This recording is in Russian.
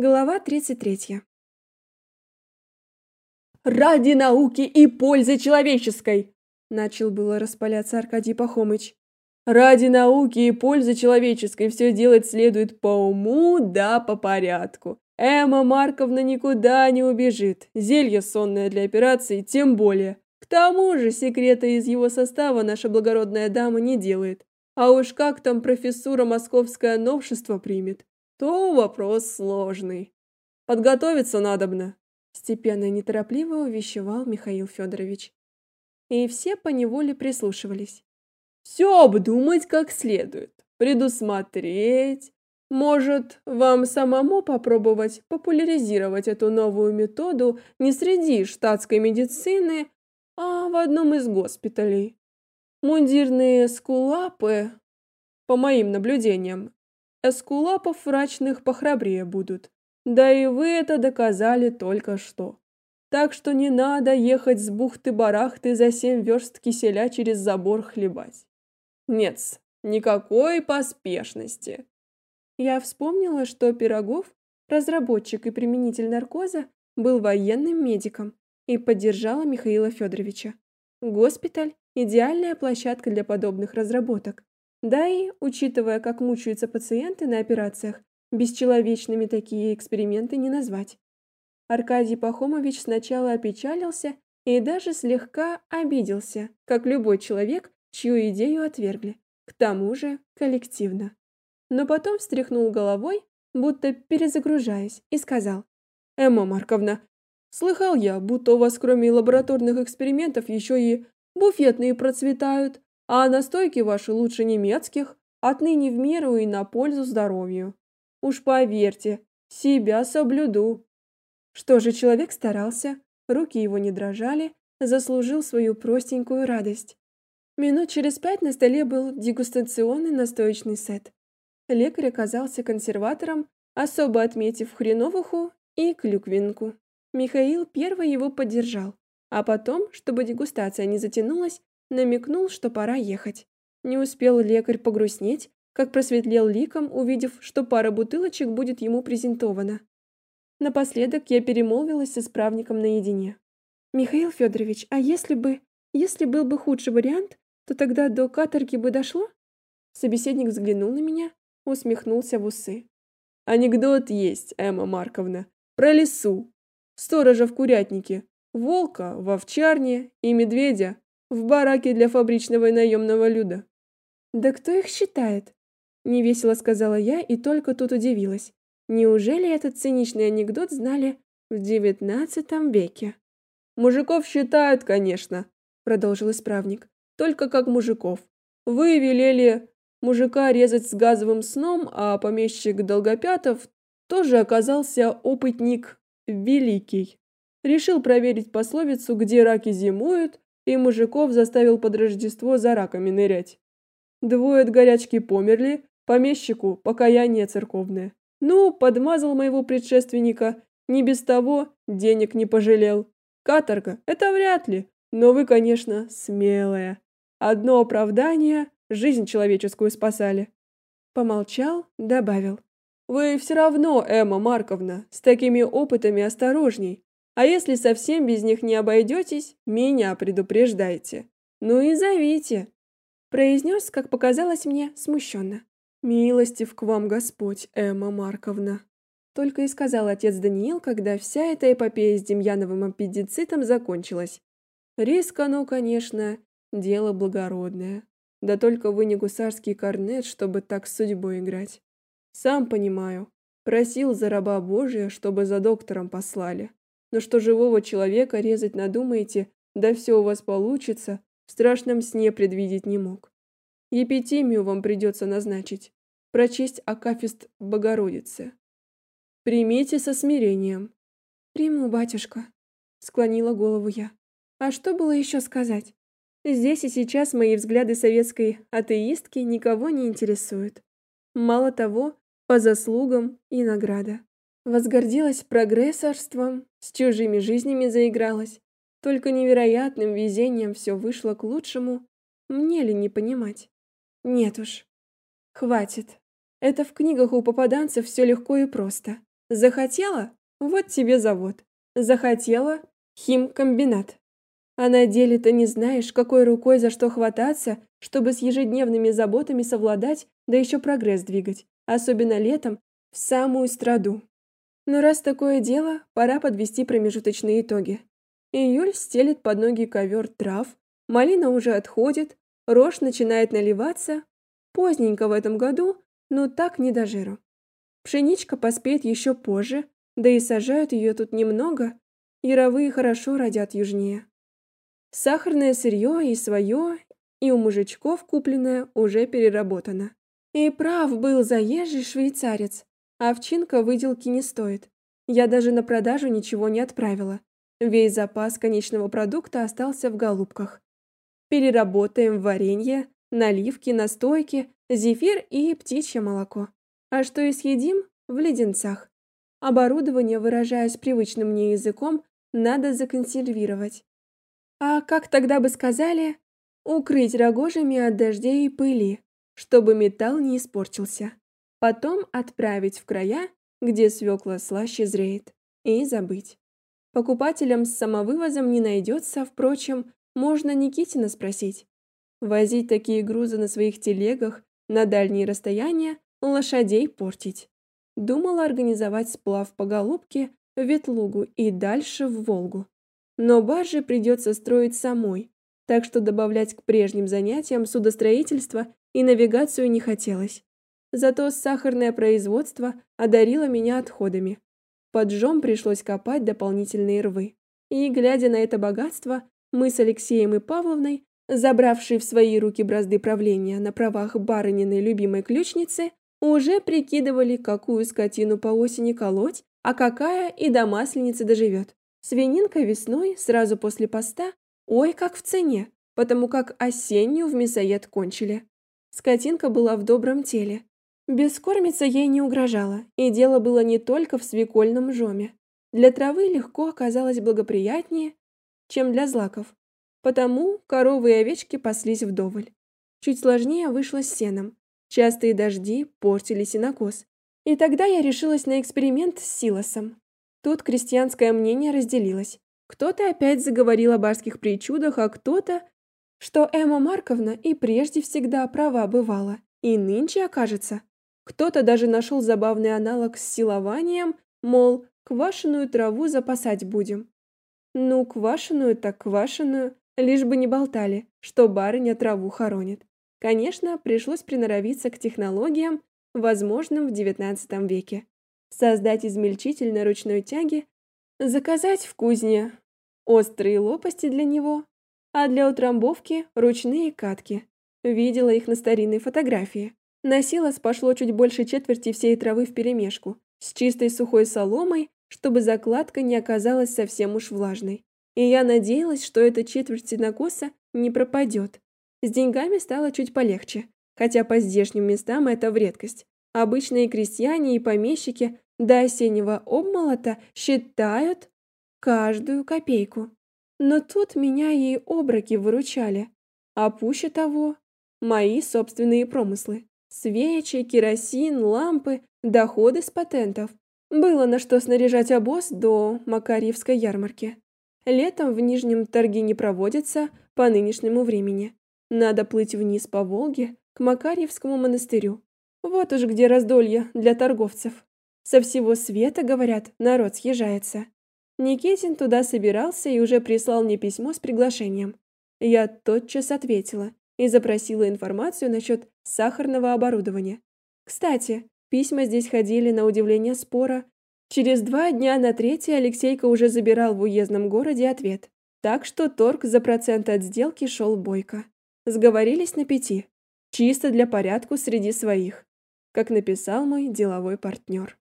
Глава 33. «Ради науки и пользы человеческой!» Начал было распаляться Аркадий Пахомыч. «Ради науки и пользы человеческой все делать следует по уму да по порядку. Эмма Марковна никуда не убежит. Зелье сонное для операции тем более. К тому же секрета из его состава наша благородная дама не делает. А уж как там профессура московское новшество примет, то вопрос сложный. Подготовиться надобно, степенно и неторопливо увещевал Михаил Федорович. И все поневоле прислушивались. Все обдумать как следует, предусмотреть. Может, вам самому попробовать популяризировать эту новую методу не среди штатской медицины, а в одном из госпиталей. Мундирные скулапы, по моим наблюдениям, эскулапов врачных похрабрее будут. Да и вы это доказали только что. Так что не надо ехать с бухты-барахты за семь верст киселя через забор хлебать. Нет, никакой поспешности. Я вспомнила, что Пирогов, разработчик и применитель наркоза, был военным медиком и поддержала Михаила Федоровича. Госпиталь – идеальная площадка для подобных разработок. Да и, учитывая, как мучаются пациенты на операциях, бесчеловечными такие эксперименты не назвать. Аркадий Пахомович сначала опечалился и даже слегка обиделся, как любой человек, чью идею отвергли, к тому же коллективно. Но потом встряхнул головой, будто перезагружаясь, и сказал, «Эмма Марковна, слыхал я, будто у вас кроме лабораторных экспериментов еще и буфетные процветают, а настойки ваши лучше немецких, отныне в меру и на пользу здоровью. Уж поверьте, себя соблюду. Что же человек старался, руки его не дрожали, заслужил свою простенькую радость. Минут через пять на столе был дегустационный настоечный сет. Лекарь оказался консерватором, особо отметив хреновуху и клюквинку. Михаил первый его поддержал, а потом, чтобы дегустация не затянулась, намекнул, что пора ехать. Не успел лекарь погрустнеть, как просветлел ликом, увидев, что пара бутылочек будет ему презентована. Напоследок я перемолвилась с исправником наедине. «Михаил Федорович, а если бы... Если был бы худший вариант, то тогда до каторги бы дошло?» Собеседник взглянул на меня, усмехнулся в усы. «Анекдот есть, Эмма Марковна, про лису. Сторожа в курятнике, волка в овчарне и медведя в бараке для фабричного и наемного люда. Да кто их считает? Невесело сказала я и только тут удивилась. Неужели этот циничный анекдот знали в девятнадцатом веке? Мужиков считают, конечно, продолжил исправник. Только как мужиков. Вы велели мужика резать с газовым сном, а помещик Долгопятов тоже оказался опытник великий. Решил проверить пословицу, где раки зимуют, и мужиков заставил под Рождество за раками нырять. Двое от горячки померли, помещику покаяние церковное. Ну, подмазал моего предшественника, не без того денег не пожалел. Каторга – это вряд ли, но вы, конечно, смелая. Одно оправдание – жизнь человеческую спасали. Помолчал, добавил. Вы все равно, Эмма Марковна, с такими опытами осторожней. А если совсем без них не обойдетесь, меня предупреждайте. Ну и зовите. Произнес, как показалось мне, смущенно. Милостив к вам Господь, Эмма Марковна. Только и сказал отец Даниил, когда вся эта эпопея с Демьяновым аппендицитом закончилась. Риск оно, конечно, дело благородное. Да только вы не гусарский корнет, чтобы так с судьбой играть. Сам понимаю. Просил за раба Божия, чтобы за доктором послали. Но что живого человека резать надумаете, да все у вас получится, в страшном сне предвидеть не мог. Епитимию вам придется назначить, прочесть Акафист Богородицы. Примите со смирением. Приму, батюшка, склонила голову я. А что было еще сказать? Здесь и сейчас мои взгляды советской атеистки никого не интересуют. Мало того, по заслугам и награда. Возгордилась прогрессорством, с чужими жизнями заигралась. Только невероятным везением все вышло к лучшему. Мне ли не понимать? Нет уж. Хватит. Это в книгах у попаданцев все легко и просто. Захотела? Вот тебе завод. Захотела? Химкомбинат. А на деле ты не знаешь, какой рукой за что хвататься, чтобы с ежедневными заботами совладать, да еще прогресс двигать, особенно летом, в самую страду. Но раз такое дело, пора подвести промежуточные итоги. Июль стелит под ноги ковер трав, малина уже отходит, рожь начинает наливаться. Поздненько в этом году, но так не до жиру. Пшеничка поспеет еще позже, да и сажают ее тут немного, яровые хорошо родят южнее. Сахарное сырье и свое, и у мужичков купленное уже переработано. И прав был заезжий швейцарец. Овчинка выделки не стоит. Я даже на продажу ничего не отправила. Весь запас конечного продукта остался в голубках. Переработаем варенье, наливки, настойки, зефир и птичье молоко. А что и съедим в леденцах. Оборудование, выражаясь привычным мне языком, надо законсервировать. А как тогда бы сказали, укрыть рогожами от дождей и пыли, чтобы металл не испортился. Потом отправить в края, где свекла слаще зреет, и забыть. Покупателям с самовывозом не найдется, впрочем, можно Никитина спросить. Возить такие грузы на своих телегах на дальние расстояния, лошадей портить. Думала организовать сплав по Голубке в Ветлугу и дальше в Волгу. Но баржи придется строить самой, так что добавлять к прежним занятиям судостроительство и навигацию не хотелось. Зато сахарное производство одарило меня отходами. Поджом пришлось копать дополнительные рвы. И, глядя на это богатство, мы с Алексеем и Павловной, забравшие в свои руки бразды правления на правах барыниной любимой ключницы, уже прикидывали, какую скотину по осени колоть, а какая и до масленицы доживет. Свининка весной, сразу после поста, ой, как в цене, потому как осеннюю в мясоед кончили. Скотинка была в добром теле. Бескормица ей не угрожала, и дело было не только в свекольном жоме. Для травы легко оказалось благоприятнее, чем для злаков. Потому коровы и овечки паслись вдоволь. Чуть сложнее вышло с сеном. Частые дожди портили сенокос. И тогда я решилась на эксперимент с силосом. Тут крестьянское мнение разделилось. Кто-то опять заговорил о барских причудах, а кто-то, что Эмма Марковна и прежде всегда права бывала, и нынче окажется. Кто-то даже нашел забавный аналог с силованием, мол, квашеную траву запасать будем. Ну, квашеную так квашеную, лишь бы не болтали, что барыня траву хоронит. Конечно, пришлось приноровиться к технологиям, возможным в XIX веке создать измельчитель на ручной тяге, заказать в кузне острые лопасти для него, а для утрамбовки ручные катки. Видела их на старинной фотографии. На силос пошло чуть больше четверти всей травы вперемешку, с чистой сухой соломой, чтобы закладка не оказалась совсем уж влажной. И я надеялась, что эта четверть сенокоса не пропадет. С деньгами стало чуть полегче, хотя по здешним местам это в редкость. Обычные крестьяне и помещики до осеннего обмолота считают каждую копейку. Но тут меня и оброки выручали, а пуще того мои собственные промыслы. Свечи, керосин, лампы, доходы с патентов. Было на что снаряжать обоз до Макарьевской ярмарки. Летом в Нижнем торги не проводятся по нынешнему времени. Надо плыть вниз по Волге к Макарьевскому монастырю. Вот уж где раздолье для торговцев. Со всего света, говорят, народ съезжается. Никитин туда собирался и уже прислал мне письмо с приглашением. Я тотчас ответила и запросила информацию насчет сахарного оборудования. Кстати, письма здесь ходили на удивление спора. Через два дня на третий Алексейка уже забирал в уездном городе ответ. Так что торг за процент от сделки шел бойко. Сговорились на пяти. Чисто для порядку среди своих как написал мой деловой партнер.